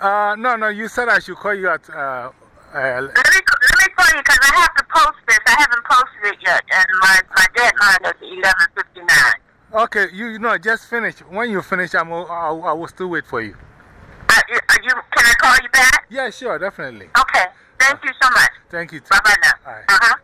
Uh, no, no, you said I should call you at. Uh, uh, let, me, let me call you because I have to post this. I haven't posted it yet, and my, my deadline is 11.59. Okay, you, you know, just finish. When you finish, I'm, I'll, I will still wait for you. Uh, you, you. Can I call you back? Yeah, sure, definitely. Okay. Thank you so much. Thank you. Bye bye now. All right. Uh huh.